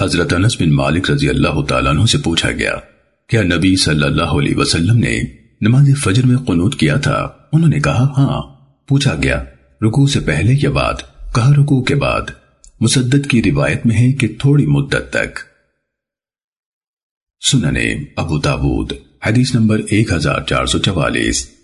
حضرت انس بن مالک رضی اللہ تعالیٰ عنہ سے پوچھا گیا کیا نبی صلی اللہ علیہ وسلم نے نماز فجر میں قنوت کیا تھا؟ انہوں نے کہا ہاں پوچھا گیا، رکوع سے پہلے یا بعد؟ کہا، رکوع کے بعد۔ مسدد کی روایت میں ہے کہ تھوڑی مدت تک۔ سننے، ابو تابود حدیث نمبر ایک ہزار چار سو چوالیس۔